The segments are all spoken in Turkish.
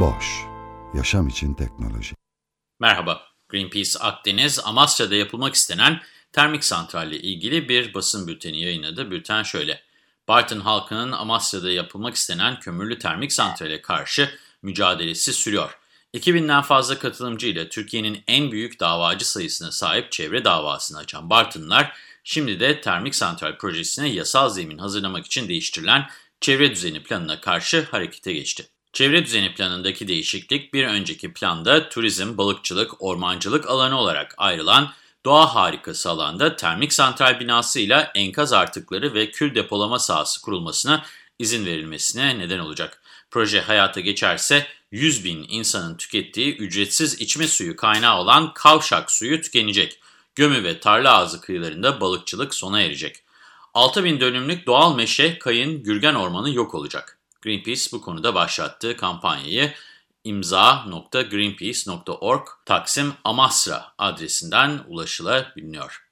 Boş, yaşam için teknoloji. Merhaba, Greenpeace Akdeniz, Amasya'da yapılmak istenen termik santralle ilgili bir basın bülteni yayınladı. Bülten şöyle, Bartın halkının Amasya'da yapılmak istenen kömürlü termik santrale karşı mücadelesi sürüyor. 2000'den fazla katılımcı ile Türkiye'nin en büyük davacı sayısına sahip çevre davasını açan Bartınlar, şimdi de termik santral projesine yasal zemin hazırlamak için değiştirilen çevre düzeni planına karşı harekete geçti. Çevre düzeni planındaki değişiklik bir önceki planda turizm, balıkçılık, ormancılık alanı olarak ayrılan doğa harikası alanda termik santral binasıyla enkaz artıkları ve kül depolama sahası kurulmasına izin verilmesine neden olacak. Proje hayata geçerse 100 bin insanın tükettiği ücretsiz içme suyu kaynağı olan kavşak suyu tükenecek. Gömü ve tarla ağzı kıyılarında balıkçılık sona erecek. 6 bin dönümlük doğal meşe, kayın, gürgen ormanı yok olacak. Greenpeace bu konuda başlattığı kampanyayı imza.greenpeace.org Taksim Amasra adresinden ulaşılabiliyor.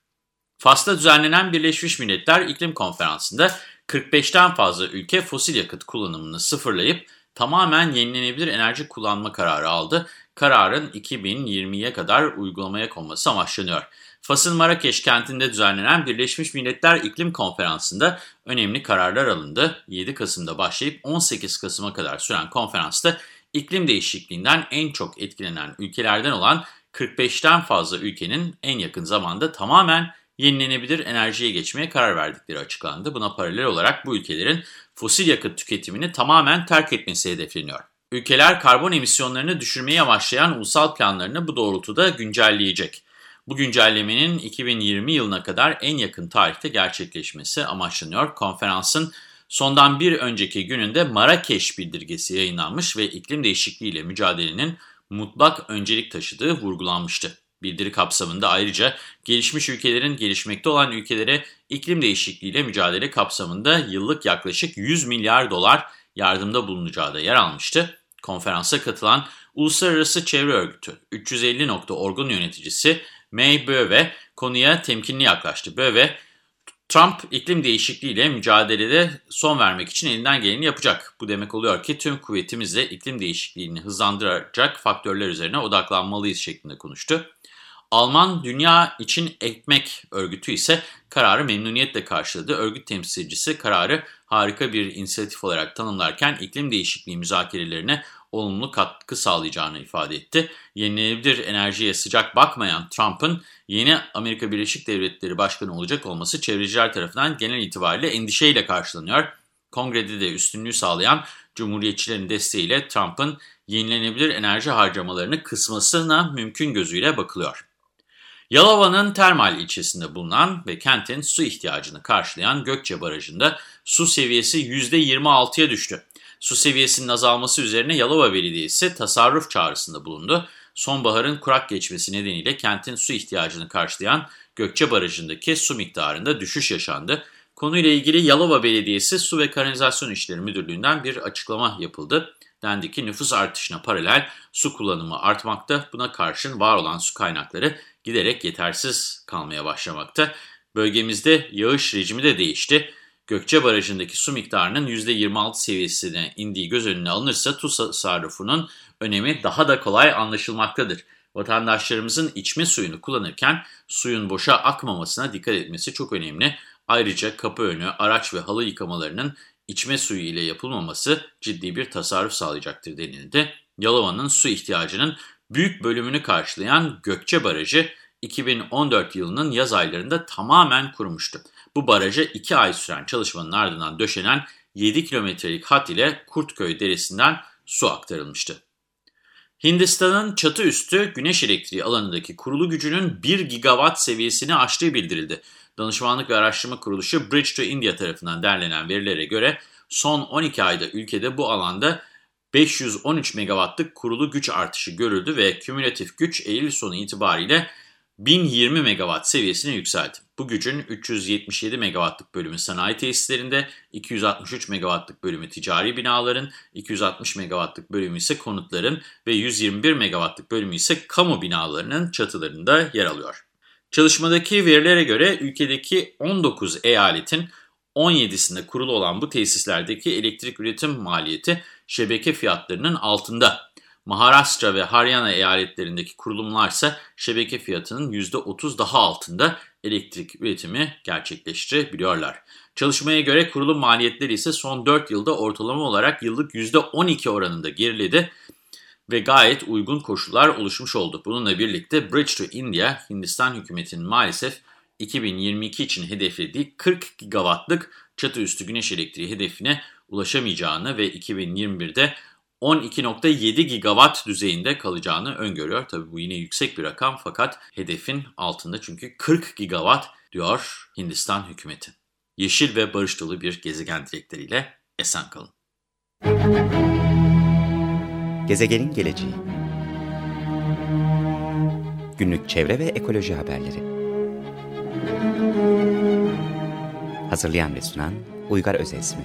Fas'ta düzenlenen Birleşmiş Milletler İklim Konferansı'nda 45'ten fazla ülke fosil yakıt kullanımını sıfırlayıp tamamen yenilenebilir enerji kullanma kararı aldı. Kararın 2020'ye kadar uygulamaya konması amaçlanıyor. Fas'ın Marrakeş kentinde düzenlenen Birleşmiş Milletler İklim Konferansı'nda önemli kararlar alındı. 7 Kasım'da başlayıp 18 Kasım'a kadar süren konferansta iklim değişikliğinden en çok etkilenen ülkelerden olan 45'ten fazla ülkenin en yakın zamanda tamamen yenilenebilir enerjiye geçmeye karar verdikleri açıklandı. Buna paralel olarak bu ülkelerin fosil yakıt tüketimini tamamen terk etmesi hedefleniyor. Ülkeler karbon emisyonlarını düşürmeye amaçlayan ulusal planlarını bu doğrultuda güncelleyecek. Bu güncellemenin 2020 yılına kadar en yakın tarihte gerçekleşmesi amaçlanıyor. Konferansın sondan bir önceki gününde Marrakeş bildirgesi yayınlanmış ve iklim değişikliğiyle mücadelenin mutlak öncelik taşıdığı vurgulanmıştı. Bildiri kapsamında ayrıca gelişmiş ülkelerin gelişmekte olan ülkelere iklim değişikliğiyle mücadele kapsamında yıllık yaklaşık 100 milyar dolar yardımda bulunacağı da yer almıştı. Konferansa katılan Uluslararası Çevre Örgütü 350.org'un yöneticisi May Böve konuya temkinli yaklaştı. Böve, Trump iklim değişikliğiyle mücadelede son vermek için elinden geleni yapacak. Bu demek oluyor ki tüm kuvvetimizle iklim değişikliğini hızlandıracak faktörler üzerine odaklanmalıyız şeklinde konuştu. Alman Dünya İçin Ekmek Örgütü ise kararı memnuniyetle karşıladı. Örgüt temsilcisi kararı harika bir inisiyatif olarak tanımlarken iklim değişikliği müzakerelerine olumlu katkı sağlayacağını ifade etti. Yenilenebilir enerjiye sıcak bakmayan Trump'ın yeni Amerika Birleşik Devletleri Başkanı olacak olması çevreciler tarafından genel itibariyle endişeyle karşılanıyor. Kongrede de üstünlüğü sağlayan Cumhuriyetçilerin desteğiyle Trump'ın yenilenebilir enerji harcamalarını kısmasına mümkün gözüyle bakılıyor. Yalova'nın Termal ilçesinde bulunan ve kentin su ihtiyacını karşılayan Gökçe Barajı'nda su seviyesi %26'ya düştü. Su seviyesinin azalması üzerine Yalova Belediyesi tasarruf çağrısında bulundu. Sonbaharın kurak geçmesi nedeniyle kentin su ihtiyacını karşılayan Gökçe Barajı'ndaki su miktarında düşüş yaşandı. Konuyla ilgili Yalova Belediyesi Su ve Kanalizasyon İşleri Müdürlüğü'nden bir açıklama yapıldı. Dendi ki nüfus artışına paralel su kullanımı artmakta. Buna karşın var olan su kaynakları giderek yetersiz kalmaya başlamakta. Bölgemizde yağış rejimi de değişti. Gökçe Barajı'ndaki su miktarının %26 seviyesine indiği göz önüne alınırsa su tasarrufunun önemi daha da kolay anlaşılmaktadır. Vatandaşlarımızın içme suyunu kullanırken suyun boşa akmamasına dikkat etmesi çok önemli. Ayrıca kapı önü, araç ve halı yıkamalarının içme suyu ile yapılmaması ciddi bir tasarruf sağlayacaktır denildi. Yalova'nın su ihtiyacının büyük bölümünü karşılayan Gökçe Barajı 2014 yılının yaz aylarında tamamen kurumuştu. Bu baraja 2 ay süren çalışmanın ardından döşenen 7 kilometrelik hat ile Kurtköy Deresi'nden su aktarılmıştı. Hindistan'ın çatı üstü güneş elektriği alanındaki kurulu gücünün 1 gigawatt seviyesini aştığı bildirildi. Danışmanlık ve Araştırma Kuruluşu Bridge to India tarafından derlenen verilere göre son 12 ayda ülkede bu alanda 513 megawattlık kurulu güç artışı görüldü ve kümülatif güç Eylül sonu itibariyle 1020 megawatt seviyesine yükseldi. Bu gücün 377 megawattlık bölümü sanayi tesislerinde, 263 megawattlık bölümü ticari binaların, 260 megawattlık bölümü ise konutların ve 121 megawattlık bölümü ise kamu binalarının çatılarında yer alıyor. Çalışmadaki verilere göre ülkedeki 19 eyaletin 17'sinde kurulu olan bu tesislerdeki elektrik üretim maliyeti şebeke fiyatlarının altında. Maharashtra ve Haryana eyaletlerindeki kurulumlar ise şebeke fiyatının %30 daha altında elektrik üretimi gerçekleştirebiliyorlar. Çalışmaya göre kurulum maliyetleri ise son 4 yılda ortalama olarak yıllık %12 oranında geriledi ve gayet uygun koşullar oluşmuş oldu. Bununla birlikte Bridge to India, Hindistan hükümetinin maalesef 2022 için hedeflediği 40 gigawattlık çatı üstü güneş elektriği hedefine ulaşamayacağını ve 2021'de 12.7 gigawatt düzeyinde kalacağını öngörüyor. Tabi bu yine yüksek bir rakam fakat hedefin altında çünkü 40 gigawatt diyor Hindistan hükümeti. Yeşil ve barış dolu bir gezegen dilekleriyle esen kalın. Gezegenin geleceği Günlük çevre ve ekoloji haberleri Hazırlayan ve sunan Uygar Özesmi